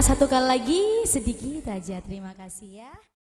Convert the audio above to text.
Satu kali lagi sedikit aja terima kasih ya.